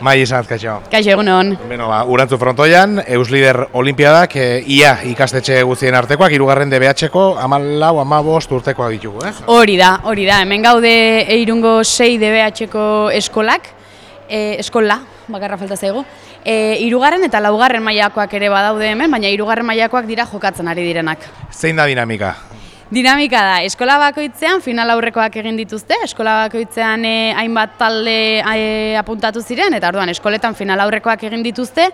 Mai izan, kaixo. Kaixo, egun hon. Beno, ba, urantzu frontoian, Euslider Olimpiadak, e, ia ikastetxe guztien artekoak, irugarren DBH-ko, amalau, amabost urtekoak ditugu, eh? Hori da, hori da. Hemen gaude eirungo 6 DBH-ko eskolak, e, eskola, bakarra falta zaigu. E, irugarren eta laugarren mailakoak ere badaude hemen, baina irugarren mailakoak dira jokatzen ari direnak. Zein da dinamika? Dinamika da, eskola bakoitzean final aurrekoak egin dituzte, eskola bakoitzean e, hainbat talde e, apuntatu ziren, eta orduan eskoletan final aurrekoak egin dituzte,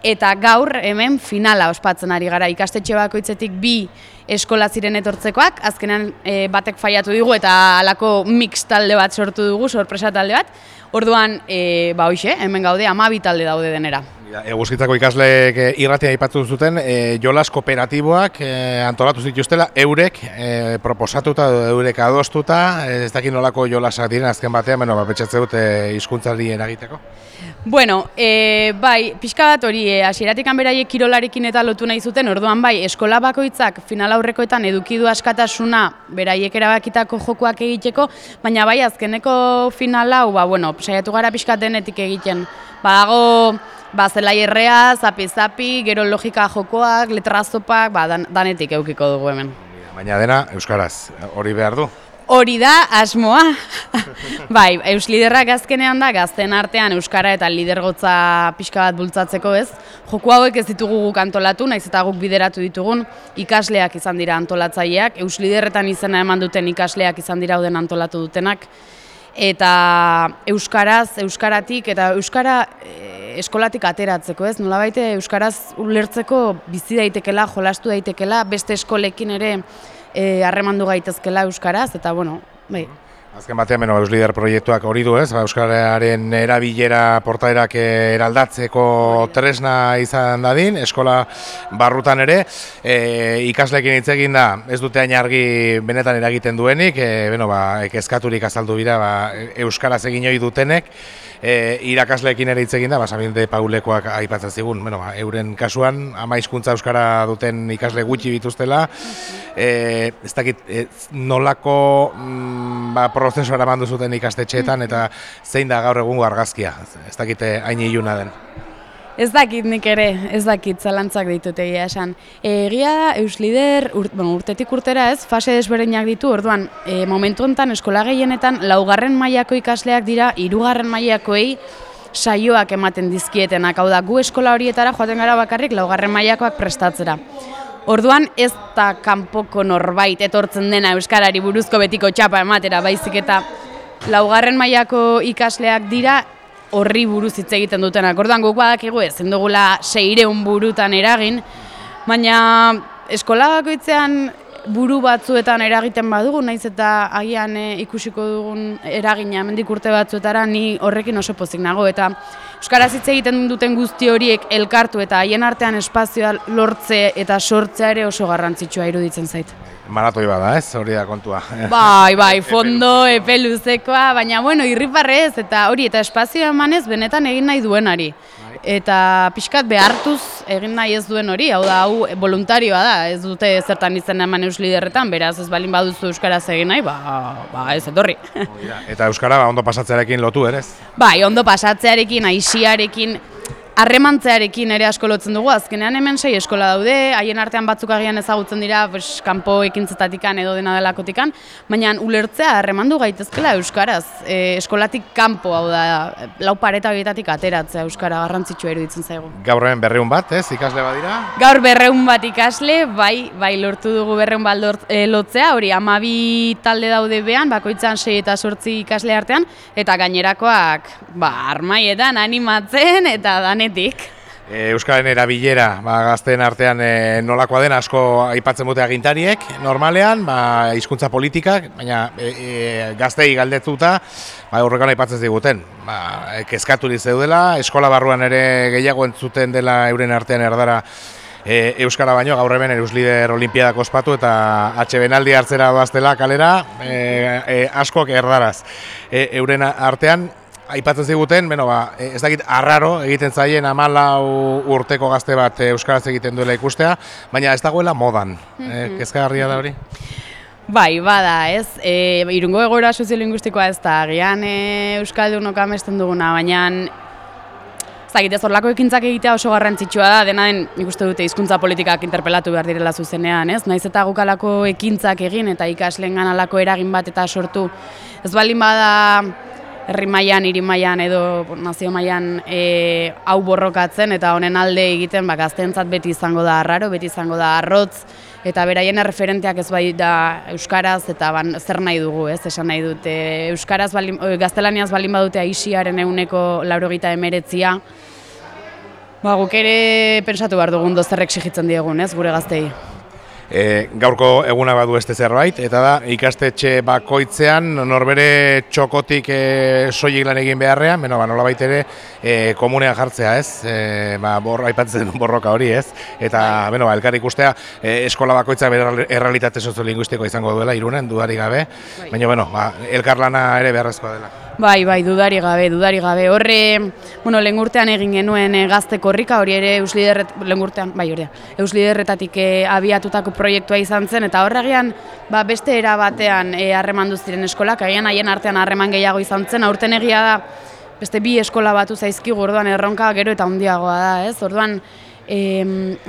eta gaur hemen finala ospatzen ari gara. Ikastetxe bakoitzetik bi eskola ziren etortzekoak, azkenean e, batek faiatu digu eta halako mix talde bat sortu dugu, sorpresa talde bat, orduan, e, ba hoxe, hemen gaude, amabi talde daude denera. Eguzkitzako ikasleek e, irratia aipatu zuten, e, jolas kooperatiboak e, antolatu zituztela, eurek e, proposatuta, eurek adostuta, ez dakit nolako jolasak diren azken batean, beno, bapetxatze dute hizkuntzari eragiteko? Bueno, e, bai, pixka bat hori, e, hasieratik beraiek kirolarekin eta lotu nahi zuten, orduan bai, eskola bakoitzak final aurrekoetan eduki du askatasuna beraiek erabakitako jokoak egiteko, baina bai, azkeneko final hau, ba, bueno, saiatu gara pixka denetik egiten. Badago, ba, zelai errea, zapi-zapi, gero logika jokoak, letrazopak, ba, dan, danetik eukiko dugu hemen. Baina dena, Euskaraz, hori behar du? Hori da, asmoa. bai, Eusliderrak azkenean da, gazten artean Euskara eta lidergotza pixka bat bultzatzeko ez. Joko hauek ez ditugu guk antolatu, naiz eta guk bideratu ditugun, ikasleak izan dira antolatzaileak, Eusliderretan izena eman duten ikasleak izan dira uden antolatu dutenak. Eta Euskaraz, Euskaratik, eta Euskara e, eskolatik ateratzeko ez, nolabait Euskaraz ulertzeko bizi daitekela, jolastu daitekela, beste eskolekin ere eh, harremandu gaitezkela euskaraz eta bueno, bai. Azken batean, beno, Euslider proiektuak hori du, ez? Ba, Euskararen erabilera portaerak eraldatzeko tresna izan dadin, eskola barrutan ere, e, ikaslekin hitz egin da, ez dute hain argi benetan eragiten duenik, e, beno, ba, kezkaturik azaldu bira, ba, Euskaraz egin hori dutenek, e, irakasleekin ere hitz egin da, ba, Sabinde Paulekoak aipatzen zigun, bueno, ba, euren kasuan, ama hizkuntza euskara duten ikasle gutxi bituztela, e, ez dakit, e, nolako mm, ba, prozesua eramandu zuten ikastetxeetan, eta zein da gaur egungo argazkia, ez dakite hain iluna den. Ez dakit nik ere, ez dakit zalantzak ditut egia esan. Egia da, Euslider, ur, bueno, urtetik urtera ez, fase desberdinak ditu, orduan, e, momentu honetan eskola gehienetan, laugarren mailako ikasleak dira, hirugarren mailakoei saioak ematen dizkietenak, hau da, gu eskola horietara joaten gara bakarrik laugarren mailakoak prestatzera. Orduan ez da kanpoko norbait etortzen dena Euskarari buruzko betiko txapa ematera, baizik eta laugarren mailako ikasleak dira horri buruz hitz egiten dutenak. Orduan guk badakigu ez, dugula seireun burutan eragin, baina eskola bakoitzean buru batzuetan eragiten badugu, naiz eta agian e, ikusiko dugun eragina mendik urte batzuetara ni horrekin oso pozik nago eta Euskaraz hitz egiten duten guzti horiek elkartu eta haien artean espazioa lortze eta sortzea ere oso garrantzitsua iruditzen zait. Maratoi bada, ez? Hori da kontua. Bai, bai, fondo, epe luzekoa, baina bueno, irriparrez eta hori eta espazioa emanez benetan egin nahi duenari eta pixkat behartuz egin nahi ez duen hori, hau da, hau voluntarioa da, ez dute zertan izan eman eusliderretan, beraz ez balin baduzu euskaraz egin nahi, ba, ba ez etorri. Eta euskara ba, ondo pasatzearekin lotu, ere? Bai, ondo pasatzearekin, aixiarekin, harremantzearekin ere asko lotzen dugu, azkenean hemen sei eskola daude, haien artean batzuk agian ezagutzen dira, pues, kanpo ekintzetatikan edo dena delakotikan, baina ulertzea harremandu gaitezkela euskaraz, e, eskolatik kanpo hau da, lau pareta horietatik ateratzea euskara garrantzitsua iruditzen zaigu. Gaur hemen berreun bat, ez, ikasle badira? Gaur berreun bat ikasle, bai, bai lortu dugu berreun bat e, lotzea, hori amabi talde daude behan, bakoitzan sei eta sortzi ikasle artean, eta gainerakoak, ba, armaietan animatzen, eta danet denetik. E, Euskaren erabilera, ba, gazten artean e, nolakoa den asko aipatzen dute agintariek, normalean, ba, hizkuntza politikak, baina e, e, gaztei galdetuta, ba, horrekan aipatzen diguten. Ba, kezkaturik zeudela, eskola barruan ere gehiago entzuten dela euren artean erdara e, Euskara baino, gaur hemen Euslider Olimpiadak ospatu eta atxe hartzera doaztela kalera, e, e, askok erdaraz. E, euren artean, aipatzen ziguten, bueno, ba, e, ez dakit arraro egiten zaien amalau urteko gazte bat e, euskaraz egiten duela ikustea, baina ez dagoela modan. Mm -hmm. Kezkagarria da hori? Bai, bada, ez. E, irungo egora soziolinguistikoa ez da, gian e, euskaldunok amesten duguna, baina Zagit ez horlako ekintzak egitea oso garrantzitsua da, dena den nik uste dute hizkuntza politikak interpelatu behar direla zuzenean, ez? Naiz eta gukalako ekintzak egin eta ikasleen alako eragin bat eta sortu. Ez baldin bada herri mailan, hiri mailan edo nazio mailan e, hau borrokatzen eta honen alde egiten ba, gazteentzat beti izango da arraro, beti izango da arrotz, eta beraien referenteak ez bai da euskaraz eta ban, zer nahi dugu, ez esan nahi dute. Euskaraz balin, o, gaztelaniaz baldin badute aisiaren laurogeita emeretzia, ba, guk ere pentsatu behar dugun dozerrek exigitzen diegun, ez, gure gaztei. E, gaurko eguna badu este zerbait, eta da ikastetxe bakoitzean norbere txokotik e, soilik lan egin beharrean, beno, ba, nola ere e, komunean jartzea, ez? E, ba, bor, aipatzen borroka hori, ez? Eta, beno, ba, elkar ikustea, e, eskola bakoitza bere errealitate soziolinguistiko izango duela, irunen, dudari gabe, baina, bueno, ba, elkar lana ere beharrezkoa dela. Bai, bai, dudari gabe, dudari gabe. Horre, bueno, lengurtean egin genuen e, gazte korrika, hori ere Eusliderret, lengurtean, bai, hori Eusliderretatik e, abiatutako proiektua izan zen, eta horregian, ba, beste era batean e, harreman duztiren eskolak, agian haien artean harreman gehiago izan zen, aurten egia da, beste bi eskola batu zaizkigu, orduan erronka gero eta handiagoa da, ez? Orduan, e,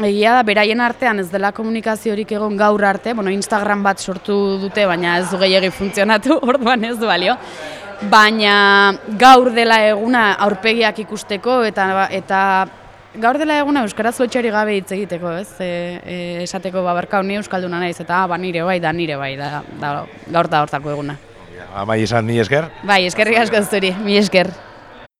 egia da, beraien artean ez dela komunikaziorik egon gaur arte, bueno, Instagram bat sortu dute, baina ez du gehiagi funtzionatu, orduan ez du balio baina gaur dela eguna aurpegiak ikusteko eta eta gaur dela eguna euskaraz lotxari gabe hitz egiteko, ez? E, e, esateko babarka honi euskalduna naiz eta ba nire bai da nire bai da, da gaur da hortako eguna. Amai izan ni esker? Bai, eskerrik asko zuri, mi esker.